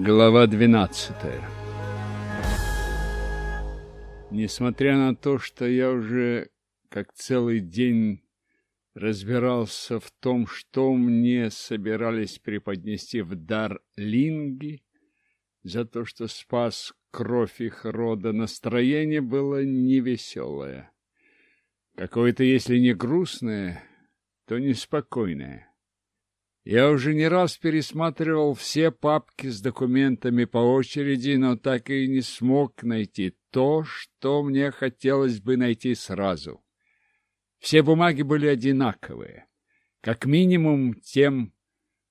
Глава 12 Несмотря на то, что я уже как целый день разбирался в том, что мне собирались преподнести в дар линги, за то, что спас кровь их рода, настроение было невеселое. Какое-то, если не грустное, то неспокойное. Я уже не раз пересматривал все папки с документами по очереди, но так и не смог найти то, что мне хотелось бы найти сразу. Все бумаги были одинаковые, как минимум тем,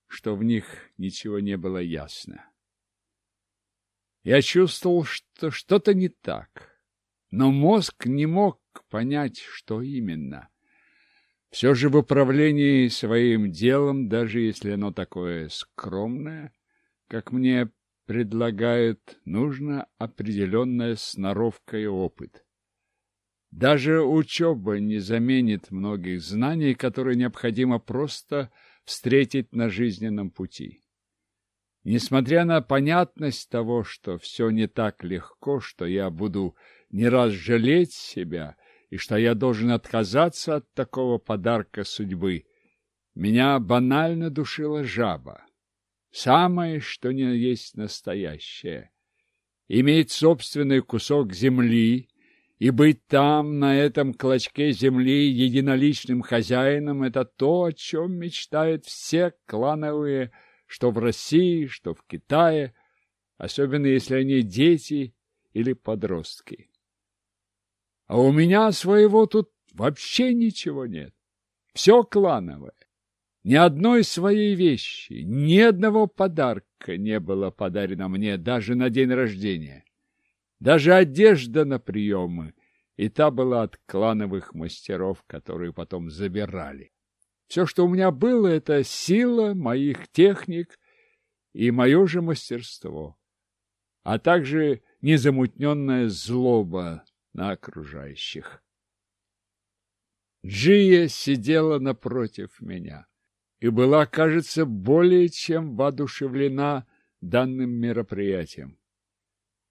что в них ничего не было ясно. Я чувствовал, что что-то не так, но мозг не мог понять, что именно — все же в управлении своим делом, даже если оно такое скромное, как мне предлагают, нужно определенная сноровка и опыт. Даже учеба не заменит многих знаний, которые необходимо просто встретить на жизненном пути. Несмотря на понятность того, что все не так легко, что я буду не раз жалеть себя и что я должен отказаться от такого подарка судьбы. Меня банально душила жаба. Самое, что ни есть настоящее. Иметь собственный кусок земли и быть там, на этом клочке земли, единоличным хозяином — это то, о чем мечтают все клановые, что в России, что в Китае, особенно если они дети или подростки. А у меня своего тут вообще ничего нет. Все клановое. Ни одной своей вещи, ни одного подарка не было подарено мне даже на день рождения. Даже одежда на приемы, и та была от клановых мастеров, которые потом забирали. Все, что у меня было, это сила моих техник и мое же мастерство, а также незамутненная злоба на окружающих. Джия сидела напротив меня и была, кажется, более чем воодушевлена данным мероприятием.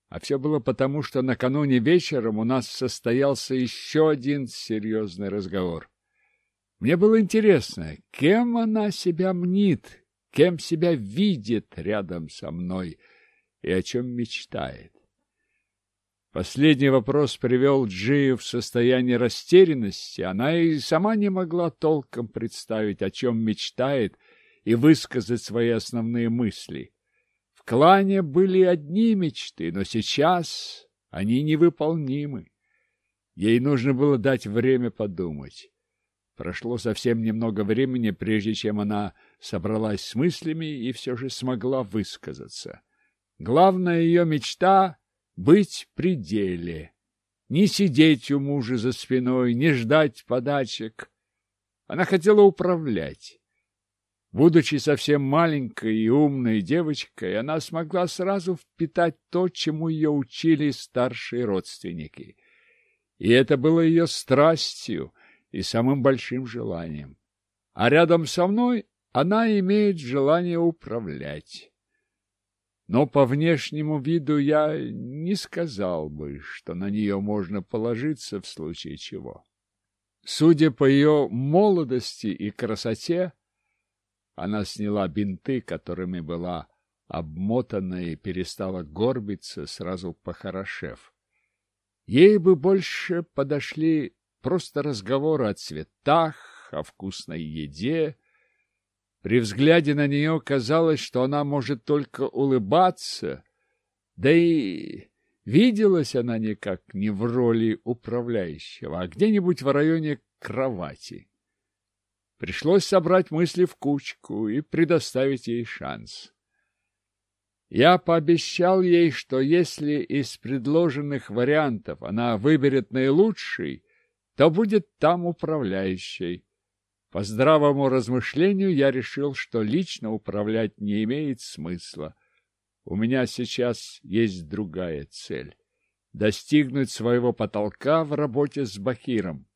А все было потому, что накануне вечером у нас состоялся еще один серьезный разговор. Мне было интересно, кем она себя мнит, кем себя видит рядом со мной и о чем мечтает. Последний вопрос привел Джию в состояние растерянности. Она и сама не могла толком представить, о чем мечтает, и высказать свои основные мысли. В клане были одни мечты, но сейчас они невыполнимы. Ей нужно было дать время подумать. Прошло совсем немного времени, прежде чем она собралась с мыслями и все же смогла высказаться. Главная ее мечта быть при деле, не сидеть у мужа за спиной, не ждать подачек. Она хотела управлять. Будучи совсем маленькой и умной девочкой, она смогла сразу впитать то, чему ее учили старшие родственники. И это было ее страстью и самым большим желанием. А рядом со мной она имеет желание управлять но по внешнему виду я не сказал бы, что на нее можно положиться в случае чего. Судя по ее молодости и красоте, она сняла бинты, которыми была обмотана и перестала горбиться, сразу похорошев. Ей бы больше подошли просто разговоры о цветах, о вкусной еде, при взгляде на нее казалось, что она может только улыбаться, да и виделась она никак не в роли управляющего, а где-нибудь в районе кровати. Пришлось собрать мысли в кучку и предоставить ей шанс. Я пообещал ей, что если из предложенных вариантов она выберет наилучший, то будет там управляющей. По здравому размышлению я решил, что лично управлять не имеет смысла. У меня сейчас есть другая цель — достигнуть своего потолка в работе с Бахиром.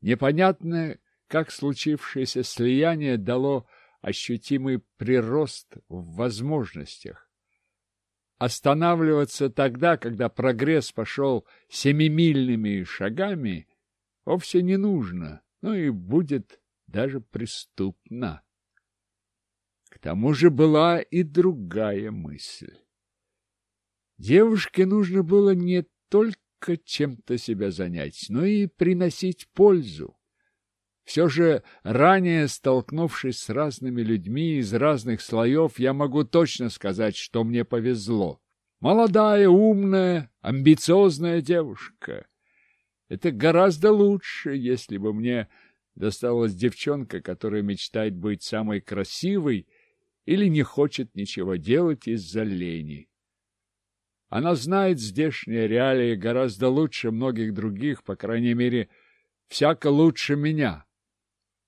Непонятно, как случившееся слияние дало ощутимый прирост в возможностях. останавливаться тогда, когда прогресс пошел семимильными шагами, вовсе не нужно, ну и будет даже преступно. К тому же была и другая мысль. Девушке нужно было не только чем-то себя занять, но и приносить пользу. Все же, ранее столкнувшись с разными людьми из разных слоев, я могу точно сказать, что мне повезло. Молодая, умная, амбициозная девушка. Это гораздо лучше, если бы мне досталась девчонка, которая мечтает быть самой красивой или не хочет ничего делать из-за лени. Она знает здешние реалии гораздо лучше многих других, по крайней мере, всяко лучше меня.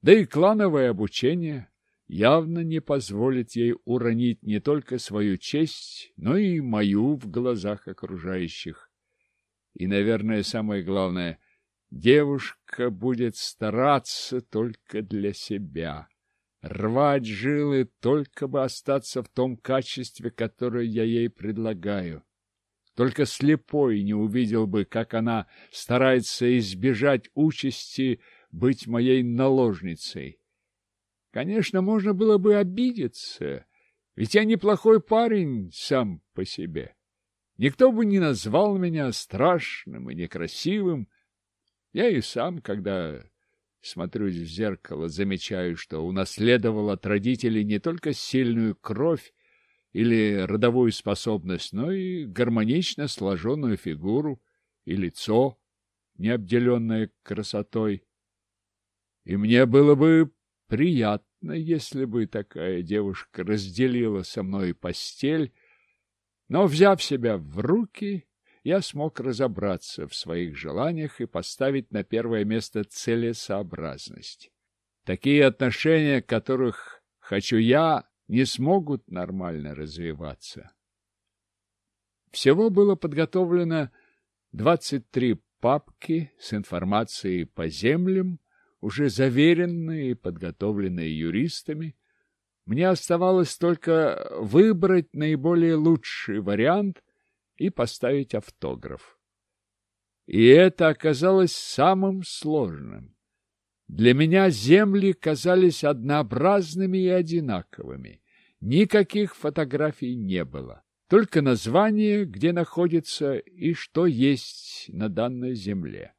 Да и клановое обучение явно не позволит ей уронить не только свою честь, но и мою в глазах окружающих. И, наверное, самое главное, девушка будет стараться только для себя, рвать жилы только бы остаться в том качестве, которое я ей предлагаю. Только слепой не увидел бы, как она старается избежать участи быть моей наложницей. Конечно, можно было бы обидеться, ведь я неплохой парень сам по себе. Никто бы не назвал меня страшным и некрасивым. Я и сам, когда смотрюсь в зеркало, замечаю, что унаследовал от родителей не только сильную кровь или родовую способность, но и гармонично сложенную фигуру и лицо, не обделенное красотой. И мне было бы приятно, если бы такая девушка разделила со мной постель, но, взяв себя в руки, я смог разобраться в своих желаниях и поставить на первое место целесообразность. Такие отношения, которых хочу я, не смогут нормально развиваться. Всего было подготовлено 23 папки с информацией по землям, уже заверенные и подготовленные юристами, мне оставалось только выбрать наиболее лучший вариант и поставить автограф. И это оказалось самым сложным. Для меня земли казались однообразными и одинаковыми. Никаких фотографий не было. Только название, где находится и что есть на данной земле.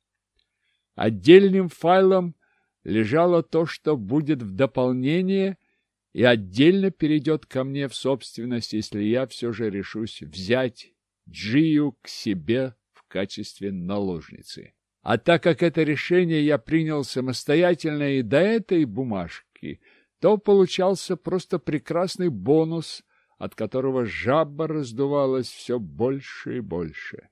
Отдельным файлом лежало то, что будет в дополнение и отдельно перейдет ко мне в собственность, если я все же решусь взять Джию к себе в качестве наложницы. А так как это решение я принял самостоятельно и до этой бумажки, то получался просто прекрасный бонус, от которого жаба раздувалась все больше и больше.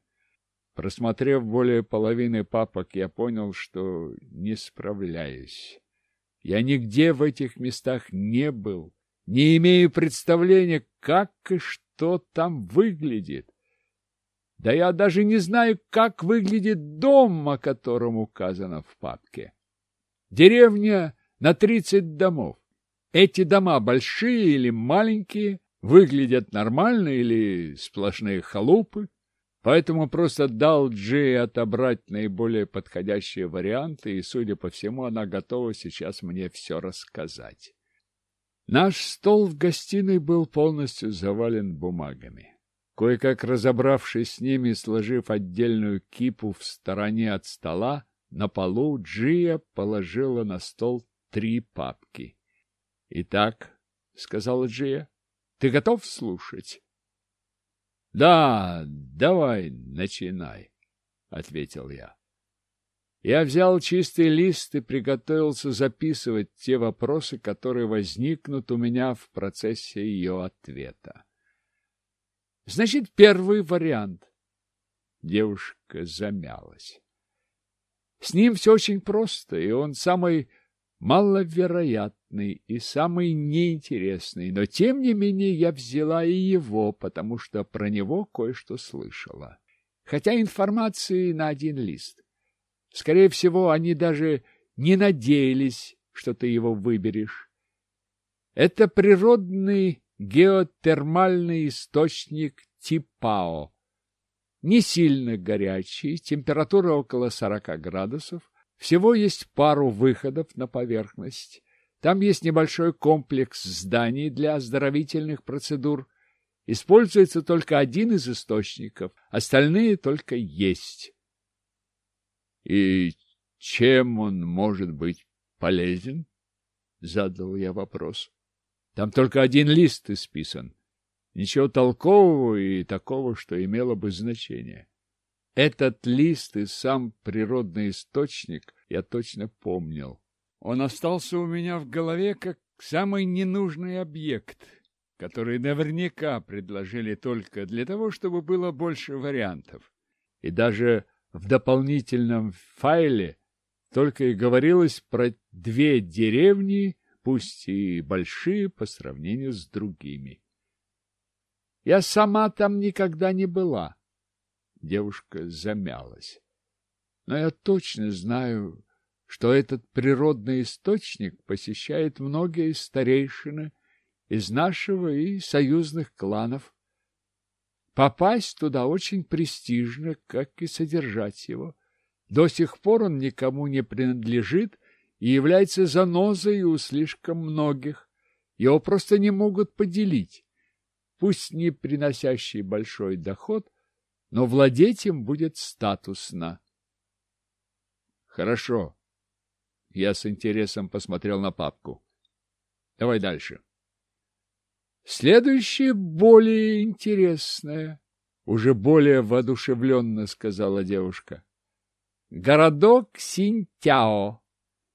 Просмотрев более половины папок, я понял, что не справляюсь. Я нигде в этих местах не был, не имею представления, как и что там выглядит. Да я даже не знаю, как выглядит дом, о котором указано в папке. Деревня на тридцать домов. Эти дома большие или маленькие, выглядят нормально или сплошные халупы. Поэтому просто дал Джей отобрать наиболее подходящие варианты, и, судя по всему, она готова сейчас мне все рассказать. Наш стол в гостиной был полностью завален бумагами. Кое-как разобравшись с ними, сложив отдельную кипу в стороне от стола, на полу Джия положила на стол три папки. — Итак, — сказала Джия, — ты готов слушать? — Да, давай, начинай, — ответил я. Я взял чистый лист и приготовился записывать те вопросы, которые возникнут у меня в процессе ее ответа. Значит, первый вариант. Девушка замялась. С ним все очень просто, и он самый маловероятный и самый неинтересный, но тем не менее я взяла и его, потому что про него кое-что слышала. Хотя информации на один лист. Скорее всего, они даже не надеялись, что ты его выберешь. Это природный геотермальный источник Типао. Не сильно горячий, температура около 40 градусов. Всего есть пару выходов на поверхность. Там есть небольшой комплекс зданий для оздоровительных процедур. Используется только один из источников, остальные только есть. И чем он может быть полезен? Задал я вопрос. Там только один лист исписан. Ничего толкового и такого, что имело бы значение. Этот лист и сам природный источник я точно помнил. Он остался у меня в голове как самый ненужный объект, который наверняка предложили только для того, чтобы было больше вариантов. И даже в дополнительном файле только и говорилось про две деревни, пусть и большие по сравнению с другими. Я сама там никогда не была. Девушка замялась. Но я точно знаю, что этот природный источник посещает многие старейшины из нашего и союзных кланов. Попасть туда очень престижно, как и содержать его. До сих пор он никому не принадлежит и является занозой у слишком многих. Его просто не могут поделить. Пусть не приносящий большой доход, но владеть им будет статусно. Хорошо. Я с интересом посмотрел на папку. Давай дальше. Следующее более интересное, уже более воодушевленно сказала девушка городок Синтяо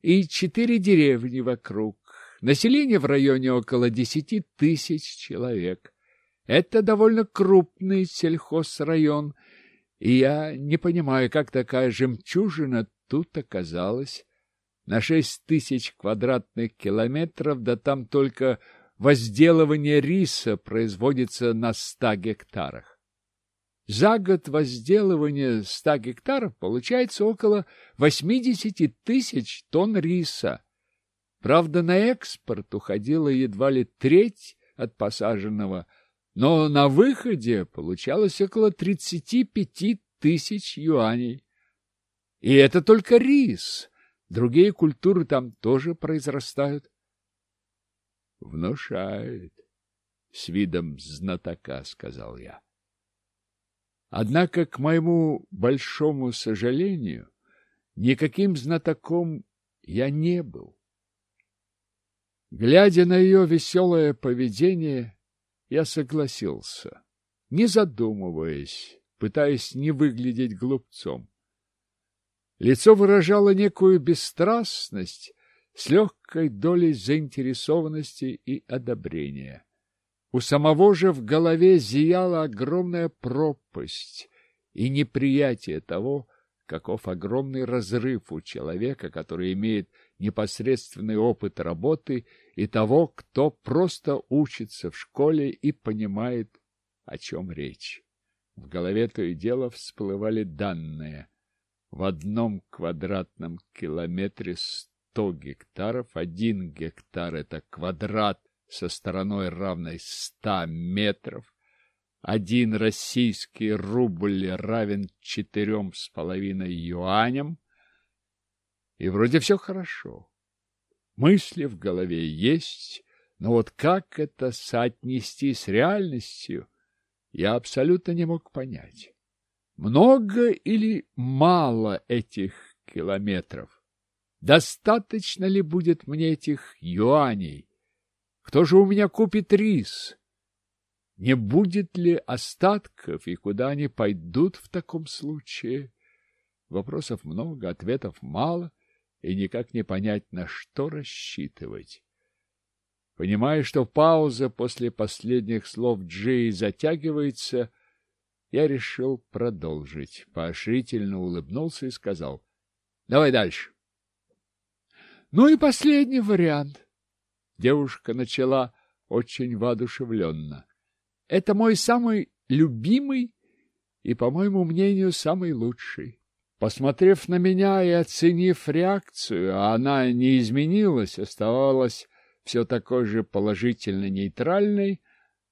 и четыре деревни вокруг. Население в районе около десяти тысяч человек. Это довольно крупный сельхозрайон, и я не понимаю, как такая жемчужина тут оказалась. На шесть тысяч квадратных километров, да там только возделывание риса производится на ста гектарах. За год возделывания ста гектаров получается около 80 тысяч тонн риса. Правда, на экспорт уходила едва ли треть от посаженного, но на выходе получалось около 35 тысяч юаней. И это только рис. Другие культуры там тоже произрастают. Внушает. С видом знатока, сказал я. Однако, к моему большому сожалению, никаким знатоком я не был. Глядя на ее веселое поведение, я согласился, не задумываясь, пытаясь не выглядеть глупцом. Лицо выражало некую бесстрастность с легкой долей заинтересованности и одобрения. У самого же в голове зияла огромная пропасть и неприятие того, каков огромный разрыв у человека, который имеет непосредственный опыт работы, и того, кто просто учится в школе и понимает, о чем речь. В голове то и дело всплывали данные. В одном квадратном километре сто гектаров, один гектар — это квадрат со стороной равной ста метров, один российский рубль равен четырем с половиной юаням, и вроде все хорошо. Мысли в голове есть, но вот как это соотнести с реальностью, я абсолютно не мог понять. Много или мало этих километров? Достаточно ли будет мне этих юаней? Кто же у меня купит рис? Не будет ли остатков и куда они пойдут в таком случае? Вопросов много, ответов мало, и никак не понять, на что рассчитывать. Понимая, что пауза после последних слов Джей затягивается, я решил продолжить. Поощрительно улыбнулся и сказал, давай дальше. Ну и последний вариант. Девушка начала очень воодушевленно. Это мой самый любимый и, по моему мнению, самый лучший. Посмотрев на меня и оценив реакцию, а она не изменилась, оставалась все такой же положительно нейтральной,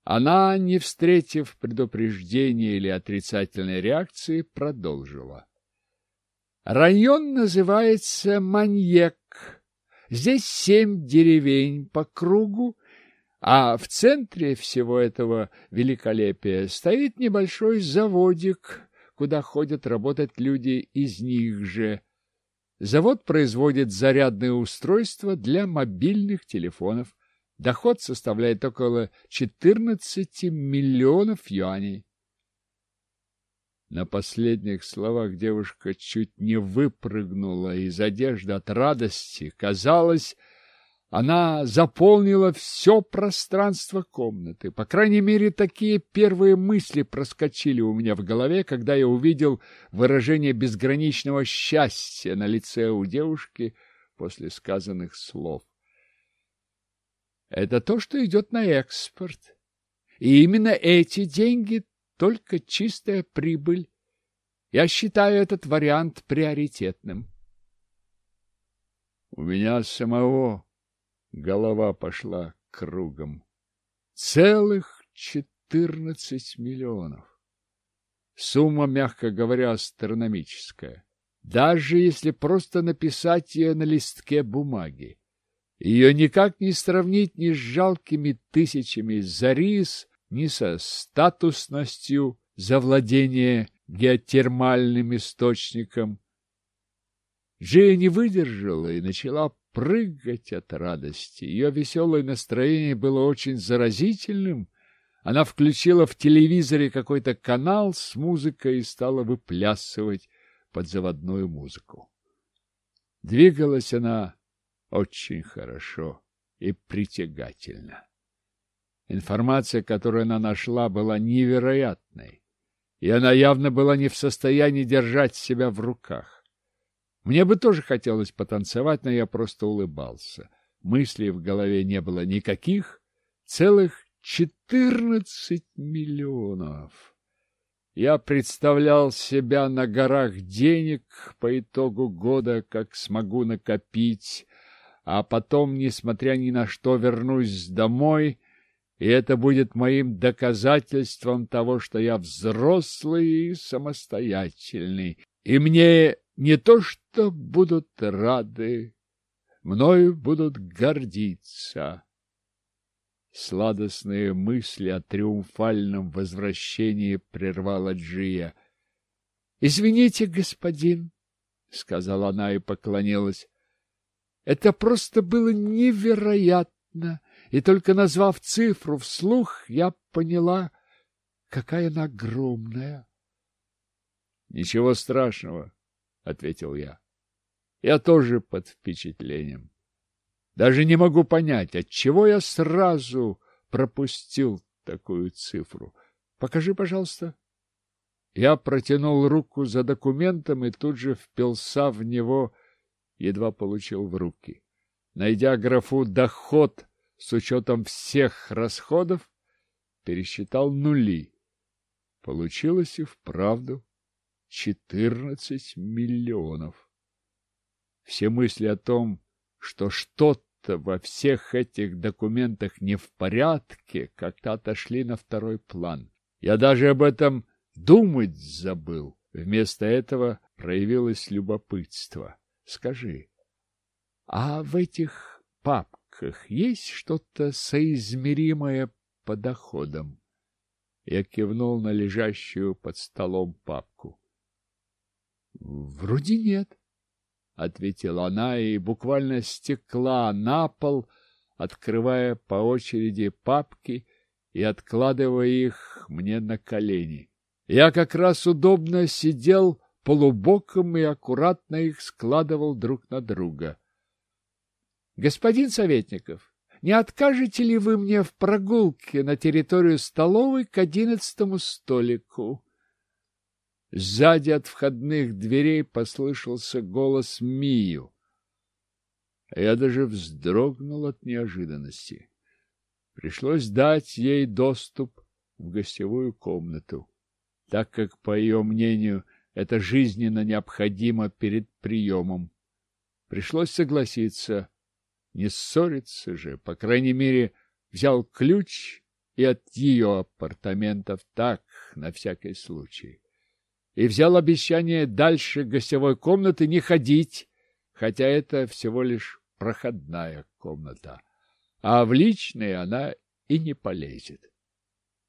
Она, не встретив предупреждения или отрицательной реакции, продолжила. Район называется Маньек. Здесь семь деревень по кругу, а в центре всего этого великолепия стоит небольшой заводик, куда ходят работать люди из них же. Завод производит зарядные устройства для мобильных телефонов. Доход составляет около 14 миллионов юаней. На последних словах девушка чуть не выпрыгнула из одежды от радости. Казалось, она заполнила все пространство комнаты. По крайней мере, такие первые мысли проскочили у меня в голове, когда я увидел выражение безграничного счастья на лице у девушки после сказанных слов. Это то, что идет на экспорт. И именно эти деньги только чистая прибыль. Я считаю этот вариант приоритетным. У меня самого голова пошла кругом. Целых четырнадцать миллионов. Сумма, мягко говоря, астрономическая. Даже если просто написать ее на листке бумаги. Ее никак не сравнить ни с жалкими тысячами за рис, ни со статусностью завладения геотермальным источником. Джея не выдержала и начала прыгать от радости. Ее веселое настроение было очень заразительным. Она включила в телевизоре какой-то канал с музыкой и стала выплясывать под заводную музыку. Двигалась она очень хорошо и притягательно. Информация, которую она нашла, была невероятной, и она явно была не в состоянии держать себя в руках. Мне бы тоже хотелось потанцевать, но я просто улыбался. Мыслей в голове не было никаких, целых четырнадцать миллионов. Я представлял себя на горах денег по итогу года, как смогу накопить, а потом, несмотря ни на что, вернусь домой и это будет моим доказательством того, что я взрослый и самостоятельный, и мне не то что будут рады, мною будут гордиться. Сладостные мысли о триумфальном возвращении прервала Джия. — Извините, господин, — сказала она и поклонилась. — Это просто было невероятно и только назвав цифру вслух, я поняла, какая она огромная. — Ничего страшного, — ответил я. Я тоже под впечатлением. Даже не могу понять, отчего я сразу пропустил такую цифру. Покажи, пожалуйста. Я протянул руку за документом и тут же впился в него, едва получил в руки. Найдя графу «Доход», с учетом всех расходов, пересчитал нули. Получилось и вправду четырнадцать миллионов. Все мысли о том, что что-то во всех этих документах не в порядке, как-то отошли на второй план. Я даже об этом думать забыл. Вместо этого проявилось любопытство. Скажи, а в этих папках папках есть что-то соизмеримое по доходам? Я кивнул на лежащую под столом папку. — Вроде нет, — ответила она и буквально стекла на пол, открывая по очереди папки и откладывая их мне на колени. Я как раз удобно сидел полубоком и аккуратно их складывал друг на друга. Господин Советников, не откажете ли вы мне в прогулке на территорию столовой к одиннадцатому столику? Сзади от входных дверей послышался голос Мию. Я даже вздрогнул от неожиданности. Пришлось дать ей доступ в гостевую комнату, так как, по ее мнению, это жизненно необходимо перед приемом. Пришлось согласиться — не ссориться же, по крайней мере, взял ключ и от ее апартаментов так, на всякий случай. И взял обещание дальше гостевой комнаты не ходить, хотя это всего лишь проходная комната, а в личные она и не полезет.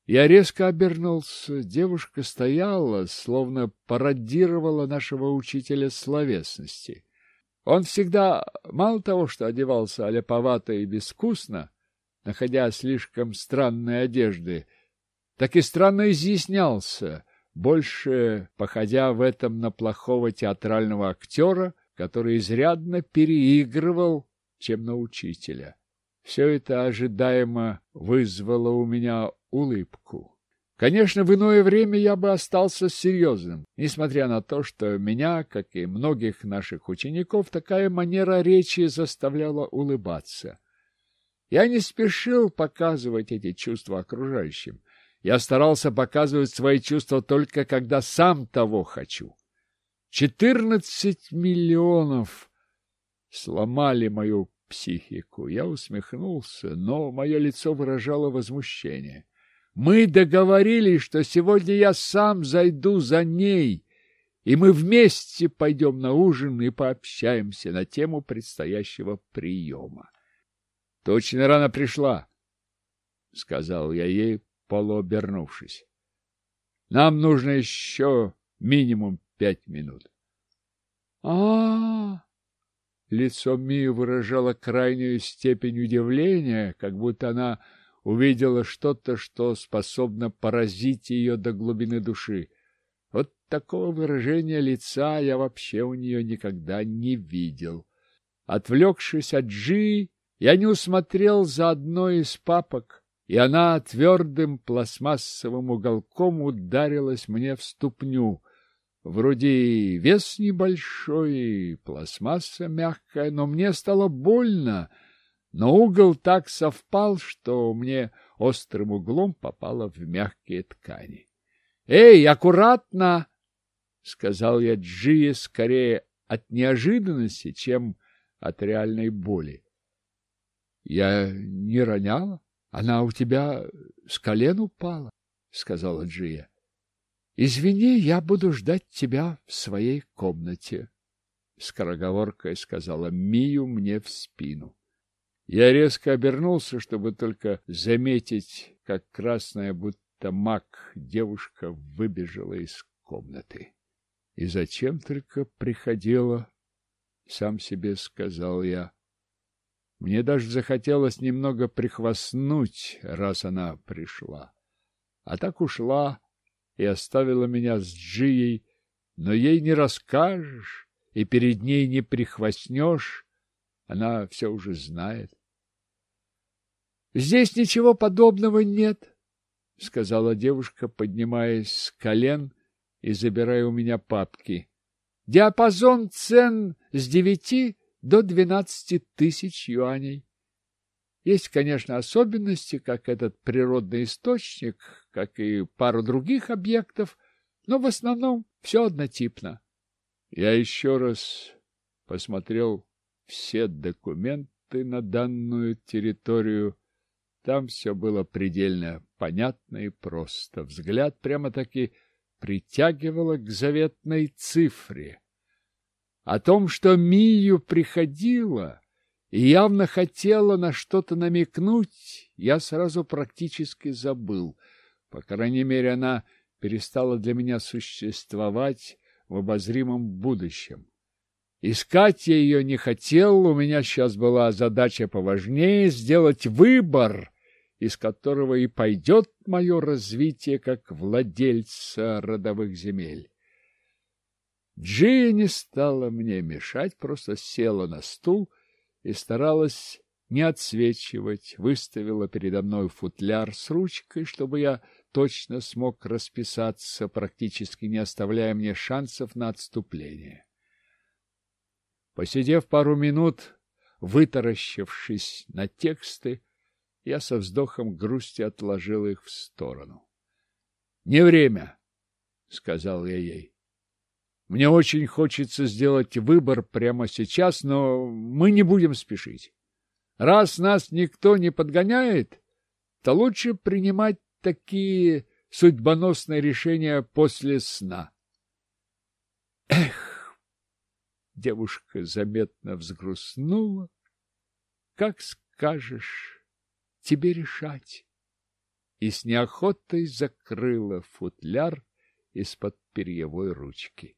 Я резко обернулся. Девушка стояла, словно пародировала нашего учителя словесности. Он всегда, мало того, что одевался аляповато и безвкусно, находя слишком странные одежды, так и странно изъяснялся, больше походя в этом на плохого театрального актера, который изрядно переигрывал, чем на учителя. Все это ожидаемо вызвало у меня улыбку. Конечно, в иное время я бы остался серьезным, несмотря на то, что меня, как и многих наших учеников, такая манера речи заставляла улыбаться. Я не спешил показывать эти чувства окружающим. Я старался показывать свои чувства только когда сам того хочу. Четырнадцать миллионов сломали мою психику. Я усмехнулся, но мое лицо выражало возмущение. Мы договорились, что сегодня я сам зайду за ней, и мы вместе пойдем на ужин и пообщаемся на тему предстоящего приема. — Ты очень рано пришла, — сказал я ей, полуобернувшись. — Нам нужно еще минимум пять минут. А — А-а-а! Лицо Мии выражало крайнюю степень удивления, как будто она увидела что-то, что способно поразить ее до глубины души. Вот такого выражения лица я вообще у нее никогда не видел. Отвлекшись от Джи, я не усмотрел за одной из папок, и она твердым пластмассовым уголком ударилась мне в ступню. Вроде вес небольшой, пластмасса мягкая, но мне стало больно, но угол так совпал, что мне острым углом попало в мягкие ткани. — Эй, аккуратно! — сказал я Джие скорее от неожиданности, чем от реальной боли. — Я не роняла? Она у тебя с колен упала, — сказала Джия. Извини, я буду ждать тебя в своей комнате, — скороговоркой сказала Мию мне в спину. Я резко обернулся, чтобы только заметить, как красная, будто мак, девушка выбежала из комнаты. И зачем только приходила, сам себе сказал я. Мне даже захотелось немного прихвастнуть, раз она пришла. А так ушла, и оставила меня с Джией, но ей не расскажешь и перед ней не прихвастнешь, она все уже знает. — Здесь ничего подобного нет, — сказала девушка, поднимаясь с колен и забирая у меня папки. — Диапазон цен с девяти до двенадцати тысяч юаней. Есть, конечно, особенности, как этот природный источник, как и пару других объектов, но в основном все однотипно. Я еще раз посмотрел все документы на данную территорию. Там все было предельно понятно и просто. Взгляд прямо-таки притягивало к заветной цифре. О том, что Мию приходила и явно хотела на что-то намекнуть, я сразу практически забыл. По крайней мере, она перестала для меня существовать в обозримом будущем. Искать я ее не хотел, у меня сейчас была задача поважнее — сделать выбор, из которого и пойдет мое развитие как владельца родовых земель. Джия не стала мне мешать, просто села на стул — и старалась не отсвечивать, выставила передо мной футляр с ручкой, чтобы я точно смог расписаться, практически не оставляя мне шансов на отступление. Посидев пару минут, вытаращившись на тексты, я со вздохом грусти отложил их в сторону. — Не время, — сказал я ей. Мне очень хочется сделать выбор прямо сейчас, но мы не будем спешить. Раз нас никто не подгоняет, то лучше принимать такие судьбоносные решения после сна. Эх! Девушка заметно взгрустнула. Как скажешь, тебе решать. И с неохотой закрыла футляр из-под перьевой ручки.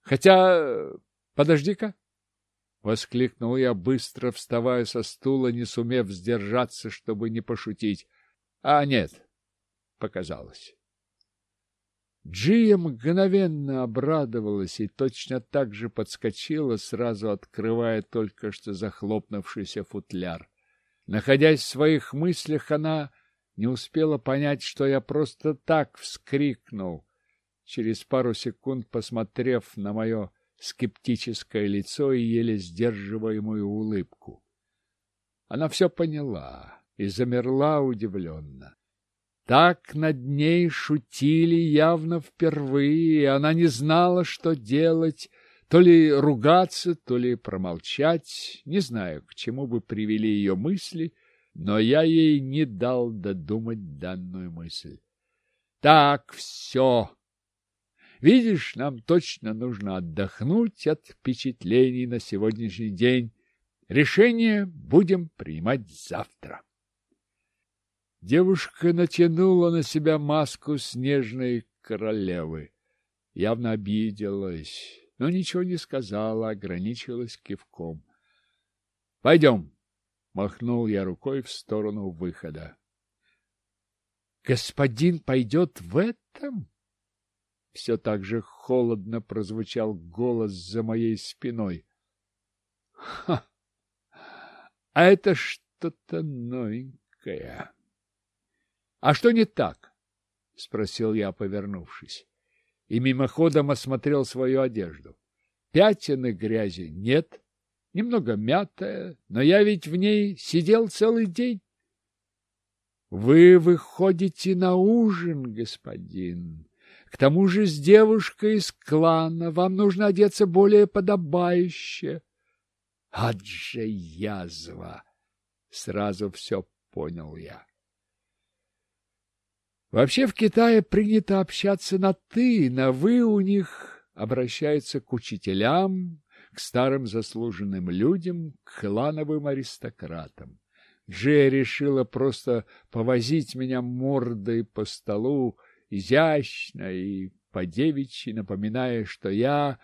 Хотя, подожди-ка, — воскликнул я, быстро вставая со стула, не сумев сдержаться, чтобы не пошутить. — А нет, показалось. Джия мгновенно обрадовалась и точно так же подскочила, сразу открывая только что захлопнувшийся футляр. Находясь в своих мыслях, она не успела понять, что я просто так вскрикнул. Через пару секунд, посмотрев на мое скептическое лицо и еле сдерживаемую улыбку. Она все поняла и замерла удивленно. Так над ней шутили явно впервые, и она не знала, что делать, то ли ругаться, то ли промолчать. Не знаю, к чему бы привели ее мысли, но я ей не дал додумать данную мысль. Так, все. Видишь, нам точно нужно отдохнуть от впечатлений на сегодняшний день. Решение будем принимать завтра. Девушка натянула на себя маску снежной королевы. Явно обиделась, но ничего не сказала, ограничилась кивком. — Пойдем, — махнул я рукой в сторону выхода. — Господин пойдет в этом? Все так же холодно прозвучал голос за моей спиной. — Ха! А это что-то новенькое. А что не так? — спросил я, повернувшись. И мимоходом осмотрел свою одежду. Пятен и грязи нет, немного мятая, но я ведь в ней сидел целый день. — Вы выходите на ужин, господин. К тому же с девушкой из клана вам нужно одеться более подобающе. — Адже язва! Сразу все понял я. Вообще в Китае принято общаться на «ты», на «вы» у них обращаются к учителям, к старым заслуженным людям, к клановым аристократам. Джея решила просто повозить меня мордой по столу, изящно и по-девичьи, напоминая, что я,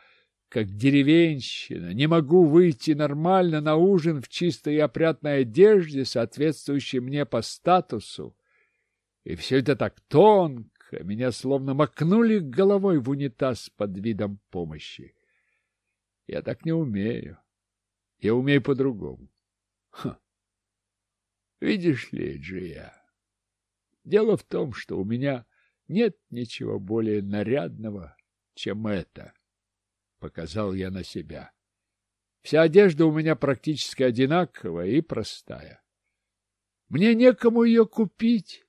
как деревенщина, не могу выйти нормально на ужин в чистой и опрятной одежде, соответствующей мне по статусу. И все это так тонко, меня словно макнули головой в унитаз под видом помощи. Я так не умею. Я умею по-другому. Видишь ли, Джия, дело в том, что у меня нет ничего более нарядного, чем это. Показал я на себя. Вся одежда у меня практически одинаковая и простая. Мне некому ее купить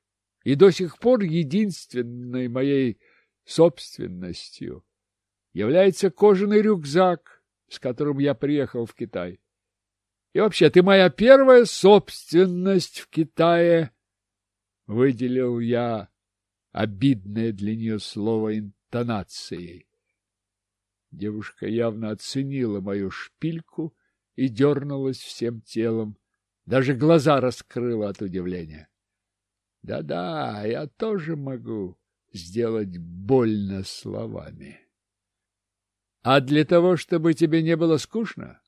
и до сих пор единственной моей собственностью является кожаный рюкзак, с которым я приехал в Китай. И вообще, ты моя первая собственность в Китае, выделил я обидное для нее слово интонацией. Девушка явно оценила мою шпильку и дернулась всем телом, даже глаза раскрыла от удивления. Да-да, я тоже могу сделать больно словами. А для того, чтобы тебе не было скучно,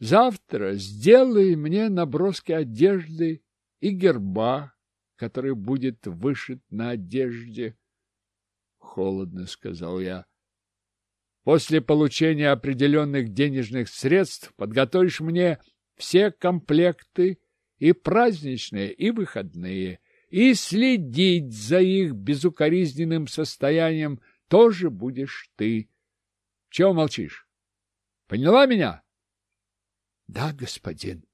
завтра сделай мне наброски одежды и герба, который будет вышит на одежде. Холодно сказал я. После получения определенных денежных средств подготовишь мне все комплекты и праздничные, и выходные, и следить за их безукоризненным состоянием тоже будешь ты. Чего молчишь? Поняла меня? — Да, господин.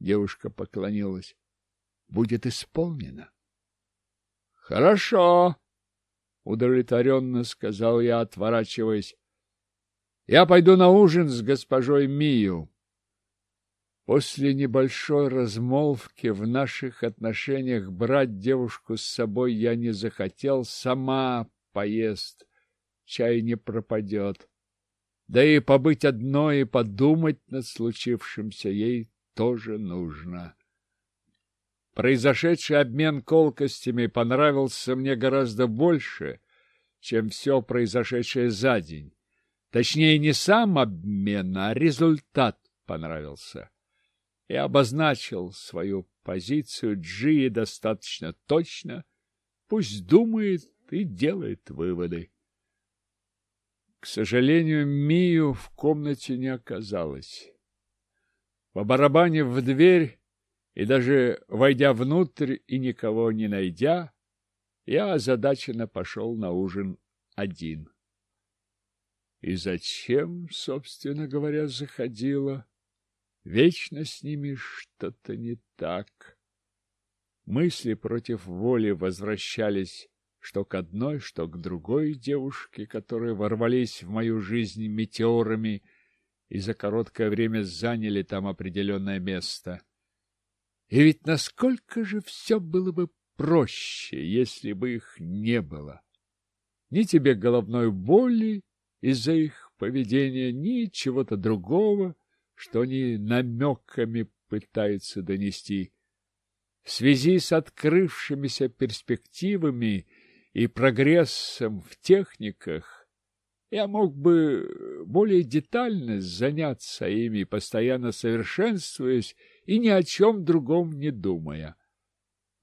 Девушка поклонилась. — Будет исполнено. — Хорошо, — удовлетворенно сказал я, отворачиваясь. — Я пойду на ужин с госпожой Мию. После небольшой размолвки в наших отношениях брать девушку с собой я не захотел, сама поест, чай не пропадет. Да и побыть одной и подумать над случившимся ей тоже нужно. Произошедший обмен колкостями понравился мне гораздо больше, чем все произошедшее за день. Точнее, не сам обмен, а результат понравился и обозначил свою позицию Джи достаточно точно, пусть думает и делает выводы. К сожалению, Мию в комнате не оказалось. По барабане в дверь и даже войдя внутрь и никого не найдя, я озадаченно пошел на ужин один. И зачем, собственно говоря, заходила? Вечно с ними что-то не так. Мысли против воли возвращались что к одной, что к другой девушке, которые ворвались в мою жизнь метеорами и за короткое время заняли там определенное место. И ведь насколько же все было бы проще, если бы их не было. Ни тебе головной боли из-за их поведения, ни чего-то другого, что они намеками пытаются донести. В связи с открывшимися перспективами и прогрессом в техниках я мог бы более детально заняться ими, постоянно совершенствуясь и ни о чем другом не думая.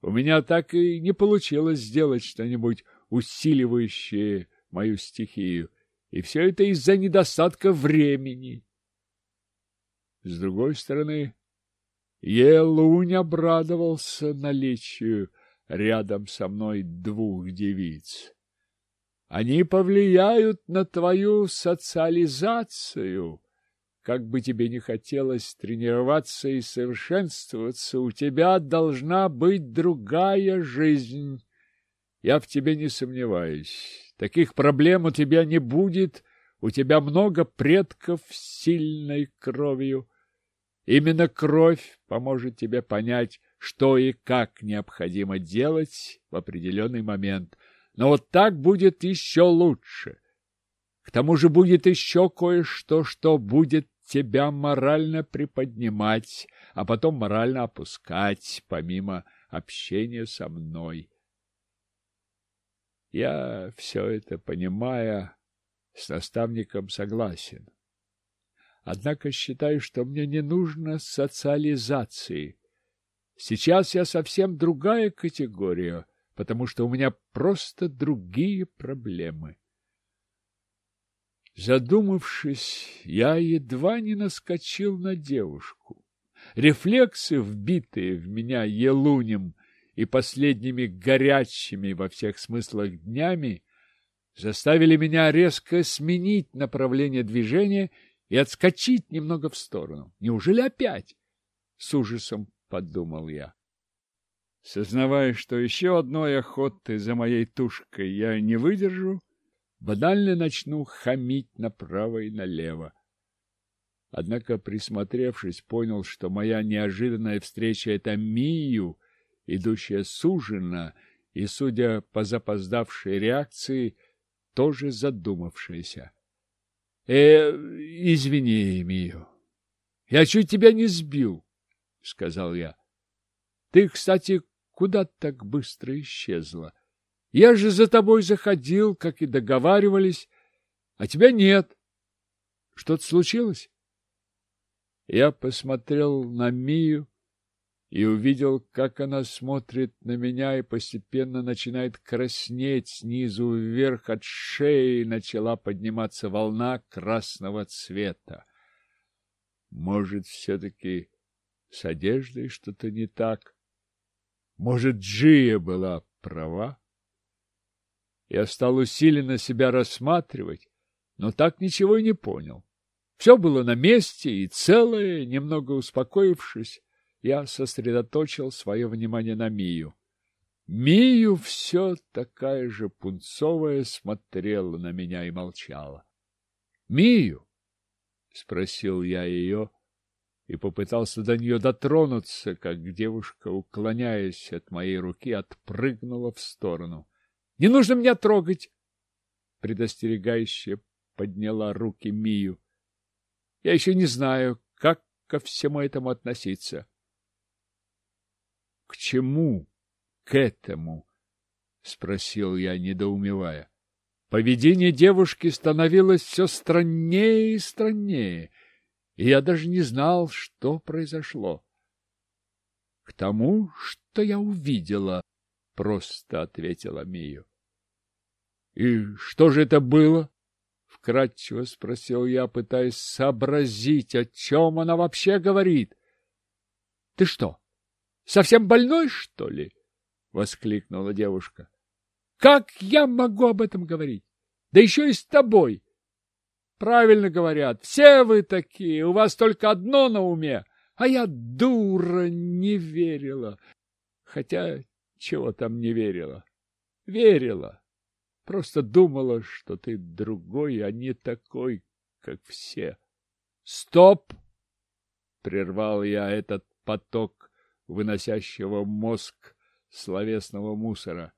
У меня так и не получилось сделать что-нибудь усиливающее мою стихию, и все это из-за недостатка времени. С другой стороны, Елунь обрадовался наличию рядом со мной двух девиц. Они повлияют на твою социализацию. Как бы тебе ни хотелось тренироваться и совершенствоваться, у тебя должна быть другая жизнь. Я в тебе не сомневаюсь. Таких проблем у тебя не будет, у тебя много предков с сильной кровью. Именно кровь поможет тебе понять, что и как необходимо делать в определенный момент. Но вот так будет еще лучше. К тому же будет еще кое-что, что будет тебя морально приподнимать, а потом морально опускать, помимо общения со мной. Я все это, понимая, с наставником согласен. Однако считаю, что мне не нужно социализации. Сейчас я совсем другая категория, потому что у меня просто другие проблемы. Задумавшись, я едва не наскочил на девушку. Рефлексы, вбитые в меня елунем и последними горячими во всех смыслах днями, заставили меня резко сменить направление движения и отскочить немного в сторону. Неужели опять? С ужасом подумал я. Сознавая, что еще одной охоты за моей тушкой я не выдержу, банально начну хамить направо и налево. Однако, присмотревшись, понял, что моя неожиданная встреча — это Мию, идущая с ужина, и, судя по запоздавшей реакции, тоже задумавшаяся. Э, извини, Мию. Я чуть тебя не сбил, сказал я. Ты, кстати, куда так быстро исчезла? Я же за тобой заходил, как и договаривались, а тебя нет. Что-то случилось? Я посмотрел на Мию, и увидел, как она смотрит на меня и постепенно начинает краснеть снизу вверх от шеи, начала подниматься волна красного цвета. Может, все-таки с одеждой что-то не так? Может, Джия была права? Я стал усиленно себя рассматривать, но так ничего и не понял. Все было на месте и целое, немного успокоившись, я сосредоточил свое внимание на Мию. Мию все такая же пунцовая смотрела на меня и молчала. — Мию? — спросил я ее, и попытался до нее дотронуться, как девушка, уклоняясь от моей руки, отпрыгнула в сторону. — Не нужно меня трогать! — предостерегающе подняла руки Мию. — Я еще не знаю, как ко всему этому относиться. — К чему? К этому? — спросил я, недоумевая. Поведение девушки становилось все страннее и страннее — и я даже не знал, что произошло. — К тому, что я увидела, — просто ответила Мию. — И что же это было? — вкратчиво спросил я, пытаясь сообразить, о чем она вообще говорит. — Ты что, совсем больной, что ли? — воскликнула девушка. — Как я могу об этом говорить? Да еще и с тобой! — Правильно говорят, все вы такие, у вас только одно на уме. А я, дура, не верила. Хотя, чего там не верила? Верила. Просто думала, что ты другой, а не такой, как все. Стоп! Прервал я этот поток выносящего мозг словесного мусора.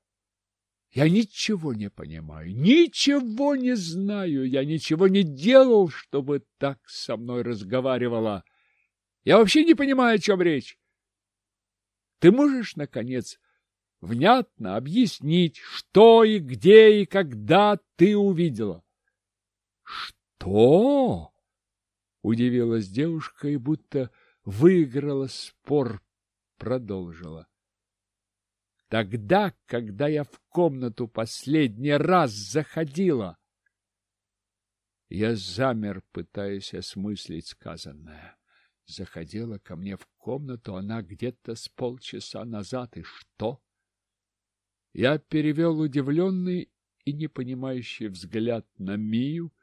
Я ничего не понимаю, ничего не знаю, я ничего не делал, чтобы так со мной разговаривала. Я вообще не понимаю, о чем речь. Ты можешь, наконец, внятно объяснить, что и где и когда ты увидела? — Что? — удивилась девушка и будто выиграла спор, продолжила. Тогда, когда я в комнату последний раз заходила. Я замер, пытаясь осмыслить сказанное. Заходила ко мне в комнату она где-то с полчаса назад. И что? Я перевел удивленный и непонимающий взгляд на Мию.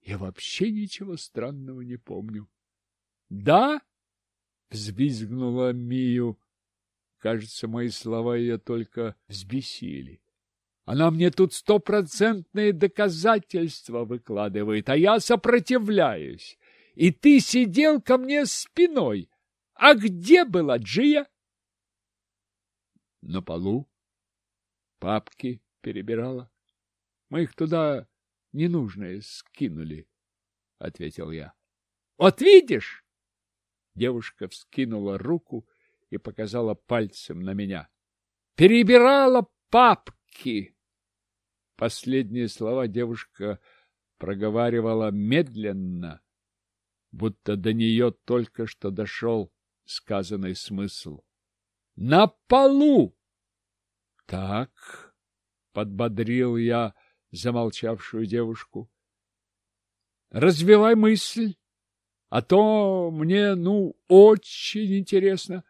Я вообще ничего странного не помню. — Да? — взвизгнула Мию. Кажется, мои слова ее только взбесили. Она мне тут стопроцентные доказательства выкладывает, а я сопротивляюсь. И ты сидел ко мне спиной. А где была Джия? На полу. Папки перебирала. Мы их туда ненужные скинули, — ответил я. — Вот видишь! Девушка вскинула руку и показала пальцем на меня. «Перебирала папки!» Последние слова девушка проговаривала медленно, будто до нее только что дошел сказанный смысл. «На полу!» «Так», — подбодрил я замолчавшую девушку, — «развивай мысль, а то мне, ну, очень интересно».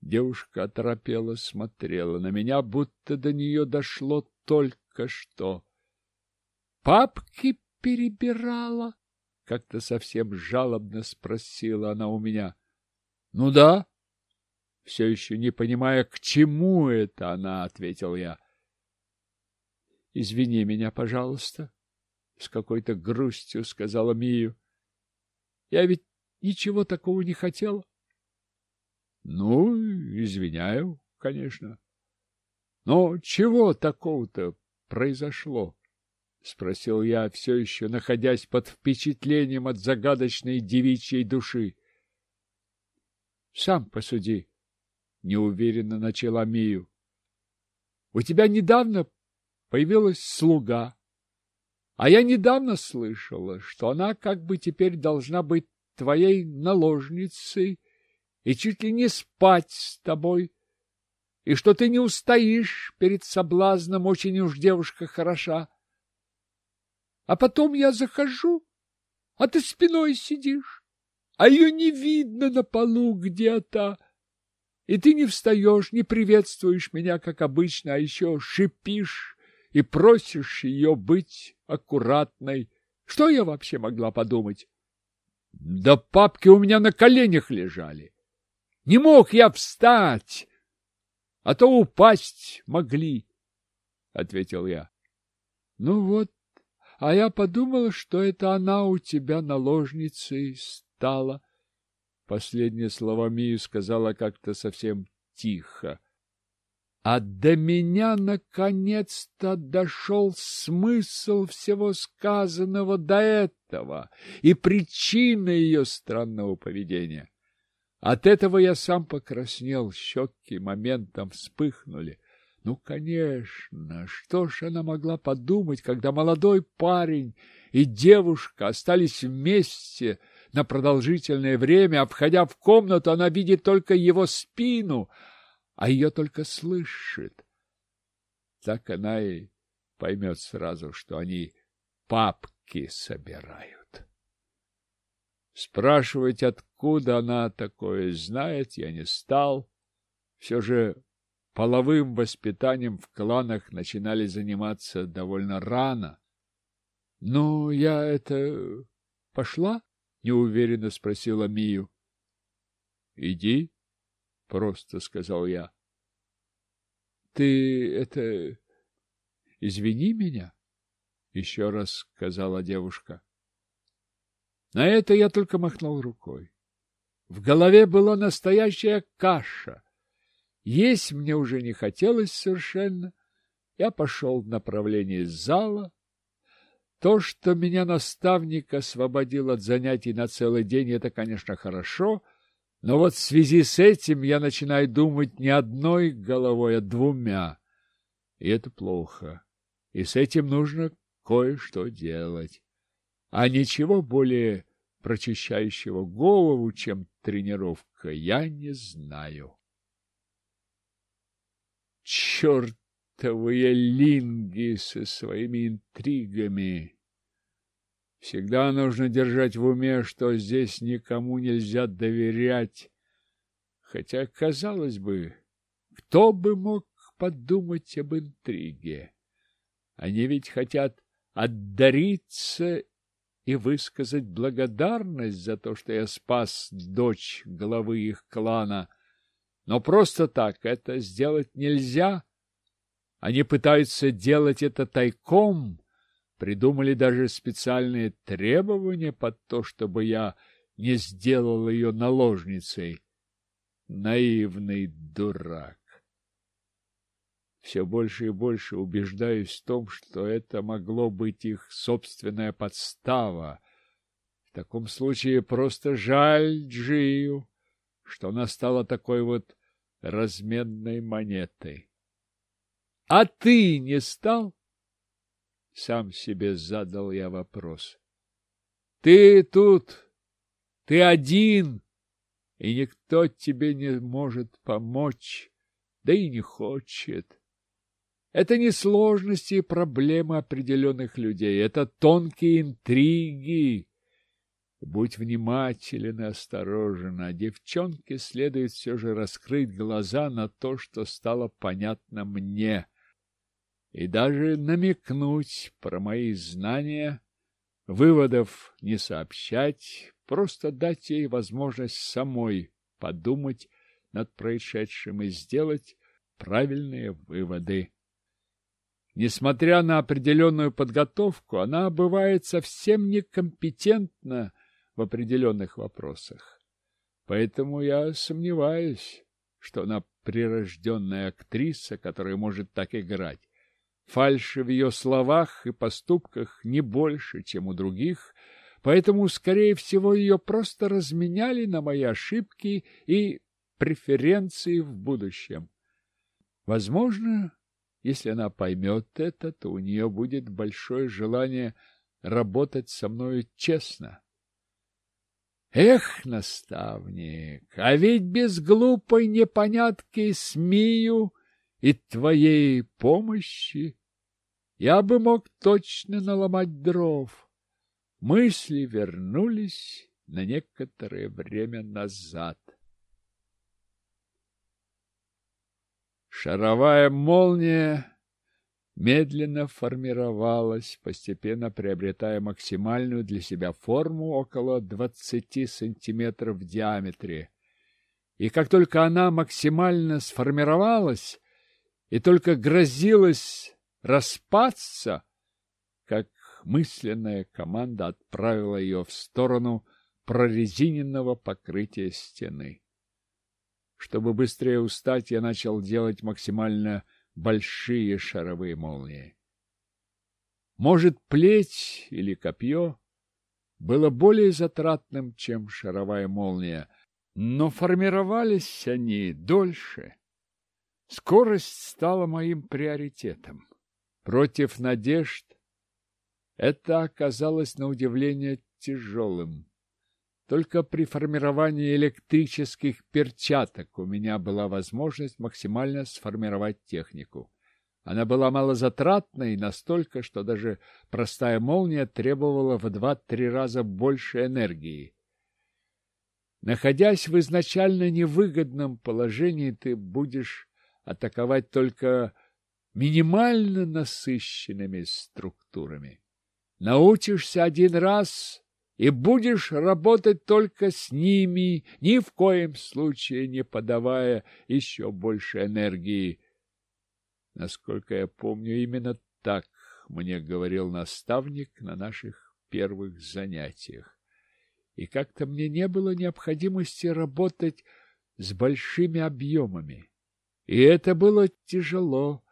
Девушка оторопела смотрела на меня, будто до нее дошло только что. «Папки перебирала?» — как-то совсем жалобно спросила она у меня. «Ну да». Все еще не понимая, к чему это она, ответил я. «Извини меня, пожалуйста», — с какой-то грустью сказала Мию. «Я ведь ничего такого не хотела. Ну, извиняю, конечно. Но чего такого-то произошло? Спросил я, все еще находясь под впечатлением от загадочной девичьей души. Сам посуди, неуверенно начала Мию. У тебя недавно появилась слуга, а я недавно слышала, что она как бы теперь должна быть твоей наложницей и чуть ли не спать с тобой, и что ты не устоишь перед соблазном, очень уж девушка хороша. А потом я захожу, а ты спиной сидишь, а ее не видно на полу где-то, и ты не встаешь, не приветствуешь меня, как обычно, а еще шипишь и просишь ее быть аккуратной. Что я вообще могла подумать? Да папки у меня на коленях лежали. Не мог я встать, а то упасть могли, — ответил я. — Ну вот, а я подумала, что это она у тебя наложницей стала, Последние слова Мию сказала как-то совсем тихо. А до меня наконец-то дошел смысл всего сказанного до этого и причина ее странного поведения. От этого я сам покраснел, щеки моментом вспыхнули. Ну, конечно, что ж она могла подумать, когда молодой парень и девушка остались вместе на продолжительное время, входя в комнату, она видит только его спину, а ее только слышит. Так она и поймет сразу, что они папки собирают. Спрашивать, откуда она такое знает, я не стал. Все же половым воспитанием в кланах начинали заниматься довольно рано. — Ну, я это... пошла? — неуверенно спросила Мию. — Иди, — просто сказал я. — Ты это... извини меня, — еще раз сказала девушка. На это я только махнул рукой. В голове была настоящая каша. Есть мне уже не хотелось совершенно. Я пошел в направлении зала. То, что меня наставник освободил от занятий на целый день, это, конечно, хорошо, но вот в связи с этим я начинаю думать не одной головой, а двумя. И это плохо. И с этим нужно кое-что делать. А ничего более прочищающего голову, чем тренировка, я не знаю. Чертовые линги со своими интригами! Всегда нужно держать в уме, что здесь никому нельзя доверять. Хотя, казалось бы, кто бы мог подумать об интриге? Они ведь хотят отдариться и высказать благодарность за то, что я спас дочь главы их клана — но просто так это сделать нельзя. Они пытаются делать это тайком, придумали даже специальные требования под то, чтобы я не сделал ее наложницей. Наивный дурак. Все больше и больше убеждаюсь в том, что это могло быть их собственная подстава. В таком случае просто жаль Джию что она стала такой вот разменной монетой. — А ты не стал? — сам себе задал я вопрос. — Ты тут, ты один, и никто тебе не может помочь, да и не хочет. Это не сложности и проблемы определенных людей, это тонкие интриги, Будь внимателен и осторожен, а девчонке следует все же раскрыть глаза на то, что стало понятно мне, и даже намекнуть про мои знания, выводов не сообщать, просто дать ей возможность самой подумать над происшедшим и сделать правильные выводы. Несмотря на определенную подготовку, она бывает совсем некомпетентна в определенных вопросах. Поэтому я сомневаюсь, что она прирожденная актриса, которая может так играть. Фальши в ее словах и поступках не больше, чем у других, поэтому, скорее всего, ее просто разменяли на мои ошибки и преференции в будущем. Возможно, если она поймет это, то у нее будет большое желание работать со мной честно. Эх, наставник, а ведь без глупой непонятки смею и твоей помощи я бы мог точно наломать дров. Мысли вернулись на некоторое время назад. Шаровая молния медленно формировалась, постепенно приобретая максимальную для себя форму около 20 сантиметров в диаметре. И как только она максимально сформировалась и только грозилась распасться, как мысленная команда отправила ее в сторону прорезиненного покрытия стены. Чтобы быстрее устать, я начал делать максимально большие шаровые молнии. Может, плеть или копье было более затратным, чем шаровая молния, но формировались они дольше. Скорость стала моим приоритетом. Против надежд это оказалось на удивление тяжелым. Только при формировании электрических перчаток у меня была возможность максимально сформировать технику. Она была малозатратной настолько, что даже простая молния требовала в два-три раза больше энергии. Находясь в изначально невыгодном положении, ты будешь атаковать только минимально насыщенными структурами. Научишься один раз и будешь работать только с ними, ни в коем случае не подавая еще больше энергии. Насколько я помню, именно так мне говорил наставник на наших первых занятиях. И как-то мне не было необходимости работать с большими объемами. И это было тяжело,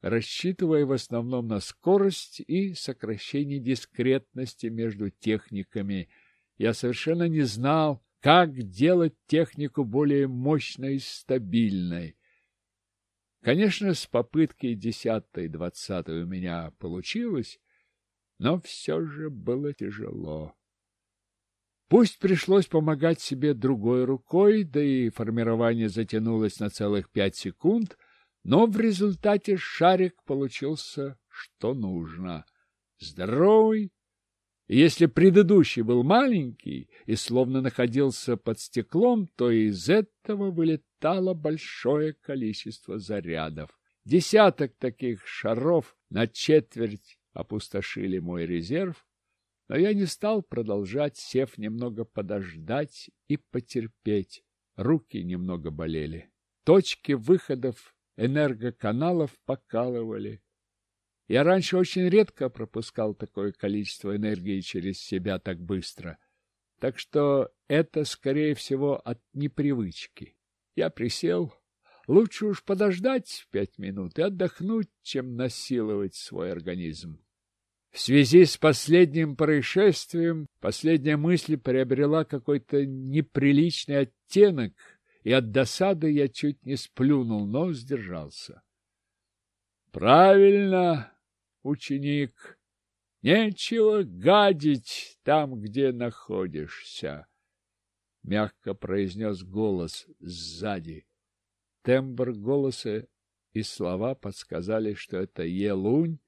рассчитывая в основном на скорость и сокращение дискретности между техниками. Я совершенно не знал, как делать технику более мощной и стабильной. Конечно, с попыткой десятой-двадцатой у меня получилось, но все же было тяжело. Пусть пришлось помогать себе другой рукой, да и формирование затянулось на целых пять секунд — но в результате шарик получился что нужно. Здоровый. если предыдущий был маленький и словно находился под стеклом, то из этого вылетало большое количество зарядов. Десяток таких шаров на четверть опустошили мой резерв, но я не стал продолжать, сев немного подождать и потерпеть. Руки немного болели. Точки выходов энергоканалов покалывали. Я раньше очень редко пропускал такое количество энергии через себя так быстро, так что это, скорее всего, от непривычки. Я присел. Лучше уж подождать пять минут и отдохнуть, чем насиловать свой организм. В связи с последним происшествием последняя мысль приобрела какой-то неприличный оттенок — и от досады я чуть не сплюнул, но сдержался. — Правильно, ученик, нечего гадить там, где находишься, — мягко произнес голос сзади. Тембр голоса и слова подсказали, что это Елунь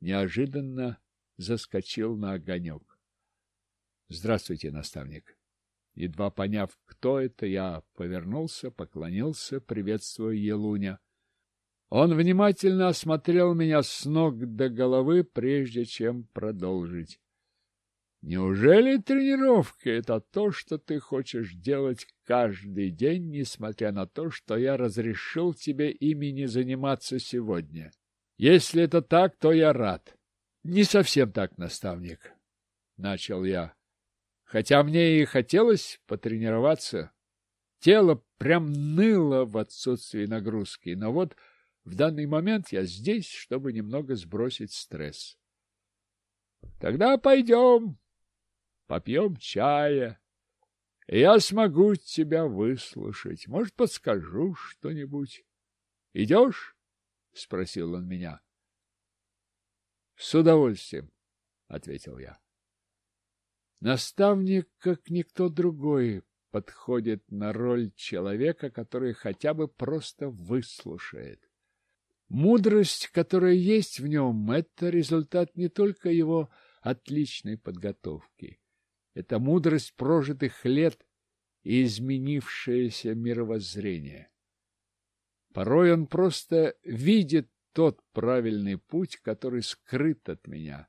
неожиданно заскочил на огонек. — Здравствуйте, наставник. Едва поняв, кто это, я повернулся, поклонился, приветствуя Елуня. Он внимательно осмотрел меня с ног до головы, прежде чем продолжить. Неужели тренировка — это то, что ты хочешь делать каждый день, несмотря на то, что я разрешил тебе ими не заниматься сегодня? Если это так, то я рад. Не совсем так, наставник, — начал я. Хотя мне и хотелось потренироваться. Тело прям ныло в отсутствии нагрузки, но вот в данный момент я здесь, чтобы немного сбросить стресс. Тогда пойдем, попьем чая. Я смогу тебя выслушать. Может, подскажу что-нибудь. Идешь? — спросил он меня. — С удовольствием, — ответил я. Наставник, как никто другой, подходит на роль человека, который хотя бы просто выслушает. Мудрость, которая есть в нем, это результат не только его отличной подготовки. Это мудрость прожитых лет и изменившееся мировоззрение. Порой он просто видит тот правильный путь, который скрыт от меня,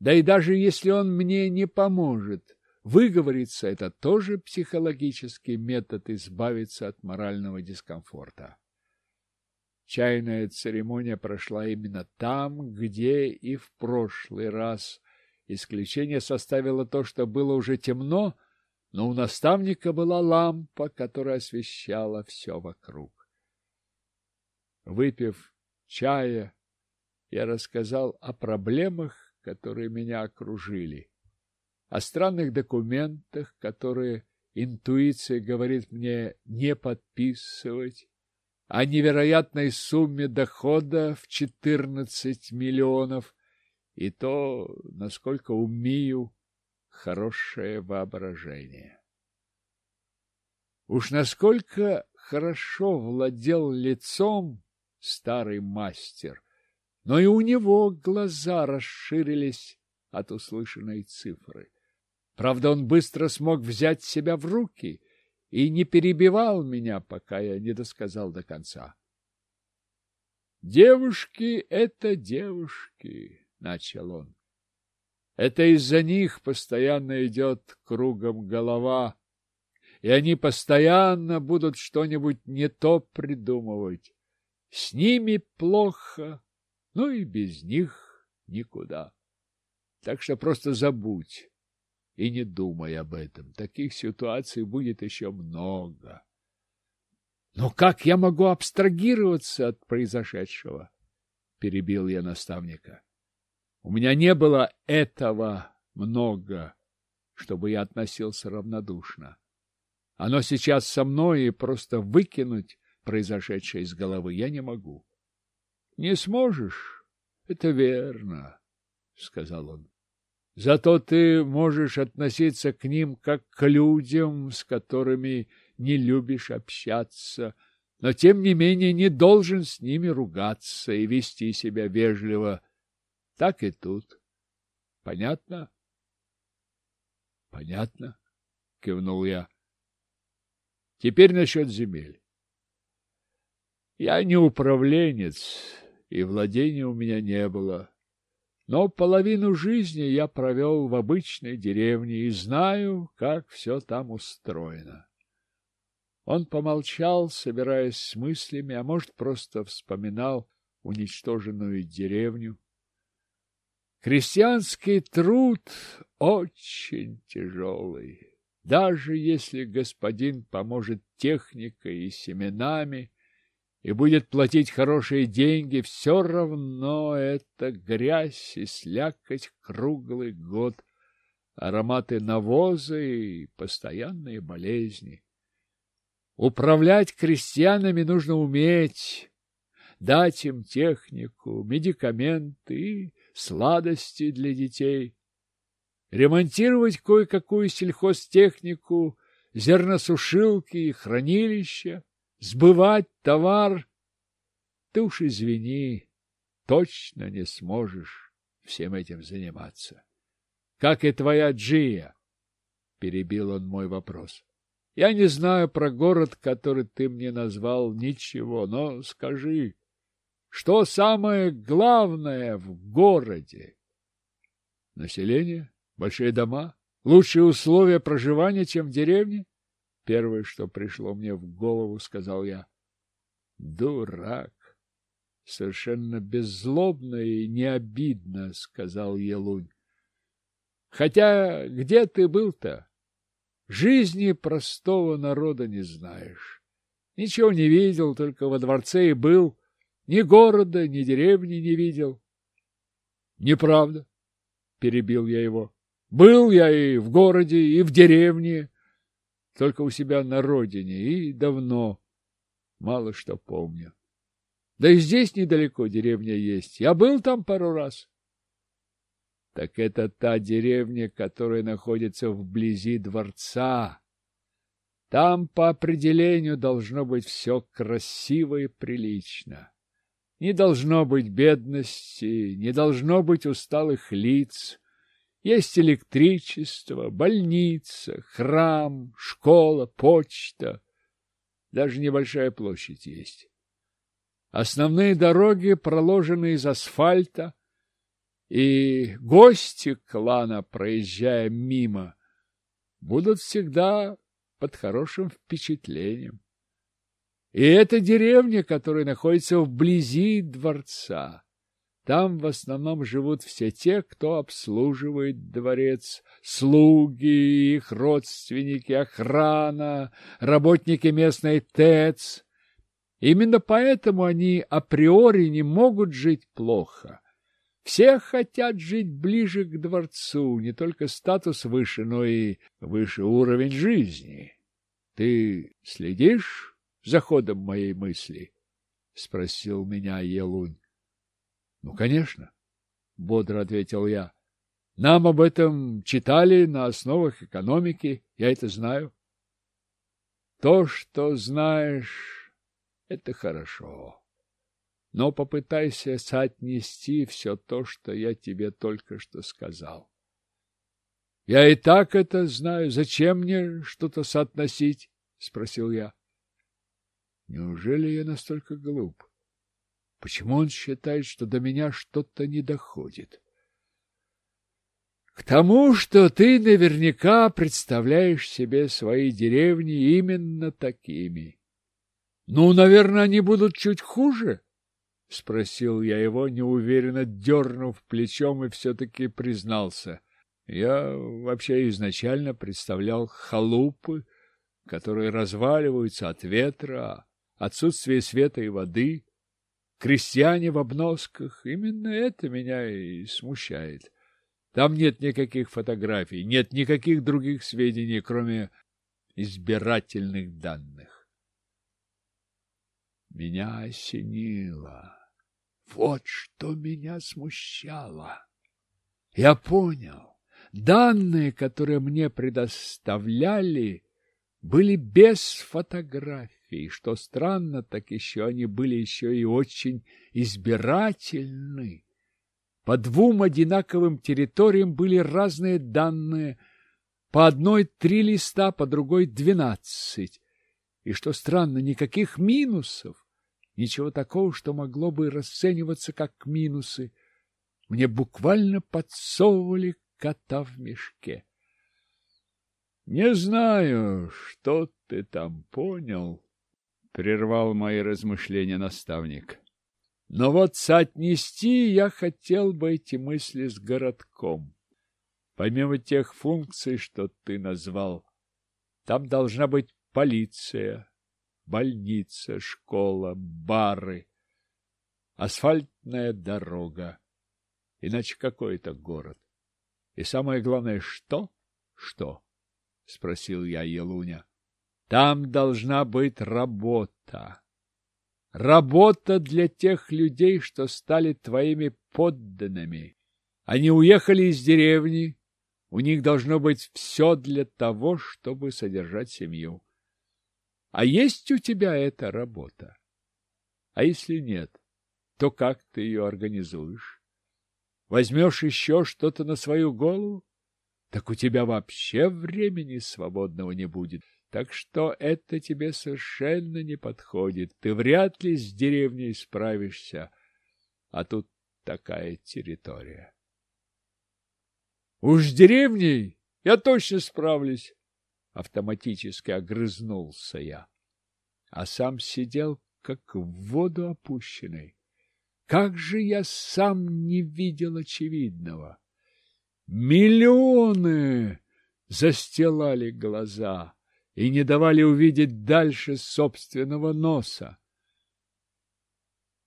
да и даже если он мне не поможет, выговориться – это тоже психологический метод избавиться от морального дискомфорта. Чайная церемония прошла именно там, где и в прошлый раз. Исключение составило то, что было уже темно, но у наставника была лампа, которая освещала все вокруг. Выпив чая, я рассказал о проблемах, которые меня окружили, о странных документах, которые интуиция говорит мне не подписывать, о невероятной сумме дохода в 14 миллионов и то, насколько умею хорошее воображение. Уж насколько хорошо владел лицом старый мастер, но и у него глаза расширились от услышанной цифры. Правда, он быстро смог взять себя в руки и не перебивал меня, пока я не досказал до конца. «Девушки — это девушки», — начал он. «Это из-за них постоянно идет кругом голова, и они постоянно будут что-нибудь не то придумывать. С ними плохо, ну и без них никуда. Так что просто забудь и не думай об этом. Таких ситуаций будет еще много. Но как я могу абстрагироваться от произошедшего? Перебил я наставника. У меня не было этого много, чтобы я относился равнодушно. Оно сейчас со мной, и просто выкинуть произошедшее из головы я не могу. — Не сможешь? Это верно, — сказал он. Зато ты можешь относиться к ним как к людям, с которыми не любишь общаться, но тем не менее не должен с ними ругаться и вести себя вежливо. Так и тут. Понятно? Понятно, кивнул я. Теперь насчет земель. Я не управленец, и владения у меня не было. Но половину жизни я провел в обычной деревне и знаю, как все там устроено. Он помолчал, собираясь с мыслями, а может, просто вспоминал уничтоженную деревню. Крестьянский труд очень тяжелый. Даже если господин поможет техникой и семенами, и будет платить хорошие деньги, все равно это грязь и слякоть круглый год, ароматы навоза и постоянные болезни. Управлять крестьянами нужно уметь, дать им технику, медикаменты и сладости для детей, ремонтировать кое-какую сельхозтехнику, зерносушилки и хранилища, сбывать товар, ты уж извини, точно не сможешь всем этим заниматься. Как и твоя Джия, — перебил он мой вопрос. Я не знаю про город, который ты мне назвал, ничего, но скажи, что самое главное в городе? Население? Большие дома? Лучшие условия проживания, чем в деревне? Первое, что пришло мне в голову, сказал я. Дурак! Совершенно беззлобно и не обидно, сказал Елунь. Хотя где ты был-то? Жизни простого народа не знаешь. Ничего не видел, только во дворце и был. Ни города, ни деревни не видел. Неправда, перебил я его. Был я и в городе, и в деревне, только у себя на родине, и давно мало что помню. Да и здесь недалеко деревня есть. Я был там пару раз. Так это та деревня, которая находится вблизи дворца. Там по определению должно быть все красиво и прилично. Не должно быть бедности, не должно быть усталых лиц, есть электричество, больница, храм, школа, почта. Даже небольшая площадь есть. Основные дороги проложены из асфальта, и гости клана, проезжая мимо, будут всегда под хорошим впечатлением. И это деревня, которая находится вблизи дворца. Там в основном живут все те, кто обслуживает дворец, слуги, их родственники, охрана, работники местной ТЭЦ. Именно поэтому они априори не могут жить плохо. Все хотят жить ближе к дворцу, не только статус выше, но и выше уровень жизни. Ты следишь за ходом моей мысли? — спросил меня Елунь. — Ну, конечно, — бодро ответил я. — Нам об этом читали на основах экономики, я это знаю. — То, что знаешь, это хорошо. Но попытайся соотнести все то, что я тебе только что сказал. Я и так это знаю. Зачем мне что-то соотносить? — спросил я. Неужели я настолько глуп? Почему он считает, что до меня что-то не доходит? К тому, что ты наверняка представляешь себе свои деревни именно такими. Ну, наверное, они будут чуть хуже, — спросил я его, неуверенно дернув плечом, и все-таки признался. Я вообще изначально представлял халупы, которые разваливаются от ветра, отсутствие света и воды, крестьяне в обносках. Именно это меня и смущает. Там нет никаких фотографий, нет никаких других сведений, кроме избирательных данных. Меня осенило. Вот что меня смущало. Я понял. Данные, которые мне предоставляли, были без фотографий. Что странно, так еще они были еще и очень избирательны. По двум одинаковым территориям были разные данные. По одной три листа, по другой двенадцать. И что странно, никаких минусов. Ничего такого, что могло бы расцениваться как минусы. Мне буквально подсовывали кота в мешке. Не знаю, что ты там понял, прервал мои размышления наставник. Но вот соотнести я хотел бы эти мысли с городком. Помимо тех функций, что ты назвал, там должна быть полиция, больница, школа, бары, асфальтная дорога. Иначе какой это город? И самое главное, что? Что? — спросил я Елуня. Там должна быть работа. Работа для тех людей, что стали твоими подданными. Они уехали из деревни, у них должно быть все для того, чтобы содержать семью. А есть у тебя эта работа? А если нет, то как ты ее организуешь? Возьмешь еще что-то на свою голову? Так у тебя вообще времени свободного не будет. Так что это тебе совершенно не подходит. Ты вряд ли с деревней справишься. А тут такая территория. Уж с деревней я точно справлюсь автоматически огрызнулся я. А сам сидел, как в воду опущенный. Как же я сам не видел очевидного! Миллионы застилали глаза и не давали увидеть дальше собственного носа.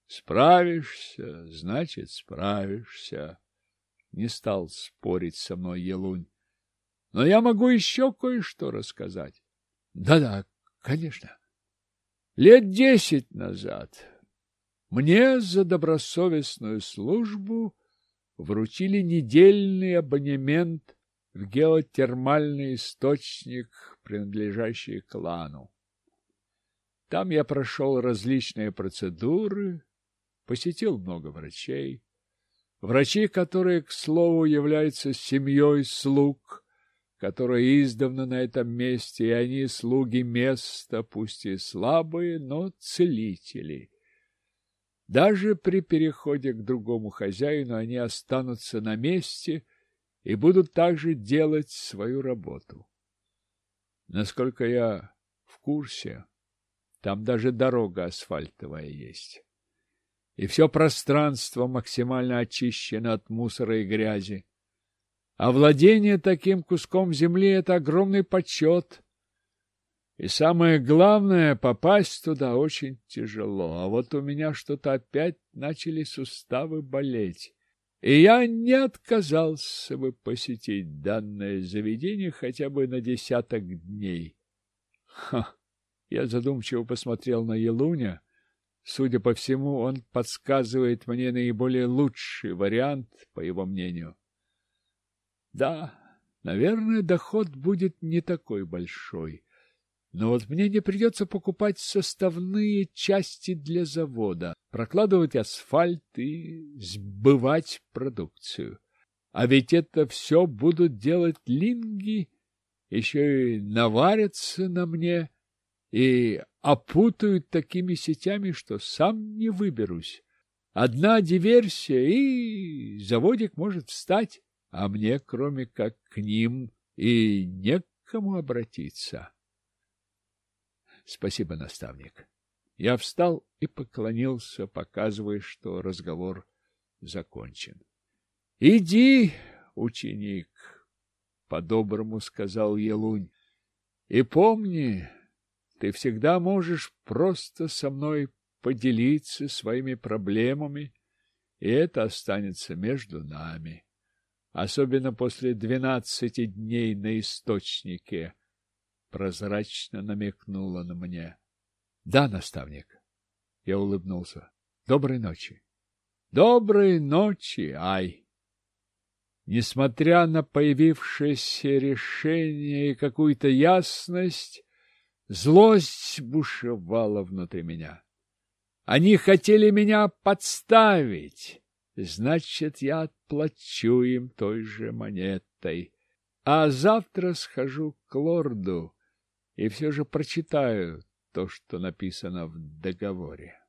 Справишься, значит, справишься. Не стал спорить со мной Елунь. Но я могу еще кое-что рассказать. Да-да, конечно. Лет десять назад мне за добросовестную службу вручили недельный абонемент в геотермальный источник, принадлежащий клану. Там я прошел различные процедуры, посетил много врачей. Врачи, которые, к слову, являются семьей слуг, которые издавна на этом месте, и они слуги места, пусть и слабые, но целители. Даже при переходе к другому хозяину они останутся на месте и будут также делать свою работу. Насколько я в курсе, там даже дорога асфальтовая есть. и все пространство максимально очищено от мусора и грязи. А владение таким куском земли — это огромный почет. И самое главное, попасть туда очень тяжело. А вот у меня что-то опять начали суставы болеть. И я не отказался бы посетить данное заведение хотя бы на десяток дней. Ха! Я задумчиво посмотрел на Елуня. Судя по всему, он подсказывает мне наиболее лучший вариант, по его мнению. Да, наверное, доход будет не такой большой. Но вот мне не придется покупать составные части для завода, прокладывать асфальт и сбывать продукцию. А ведь это все будут делать линги, еще и наварятся на мне и опутают такими сетями, что сам не выберусь. Одна диверсия, и заводик может встать а мне, кроме как к ним, и некому обратиться. Спасибо, наставник. Я встал и поклонился, показывая, что разговор закончен. — Иди, ученик, — по-доброму сказал Елунь, — и помни, ты всегда можешь просто со мной поделиться своими проблемами, и это останется между нами особенно после двенадцати дней на источнике, прозрачно намекнула на мне. — Да, наставник. Я улыбнулся. — Доброй ночи. — Доброй ночи, Ай! Несмотря на появившееся решение и какую-то ясность, злость бушевала внутри меня. Они хотели меня подставить. Значит, я отплачу им той же монетой. А завтра схожу к лорду и все же прочитаю то, что написано в договоре.